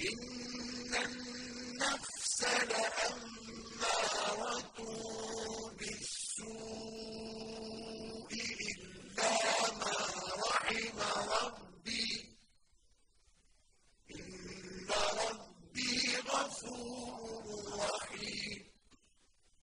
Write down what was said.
إن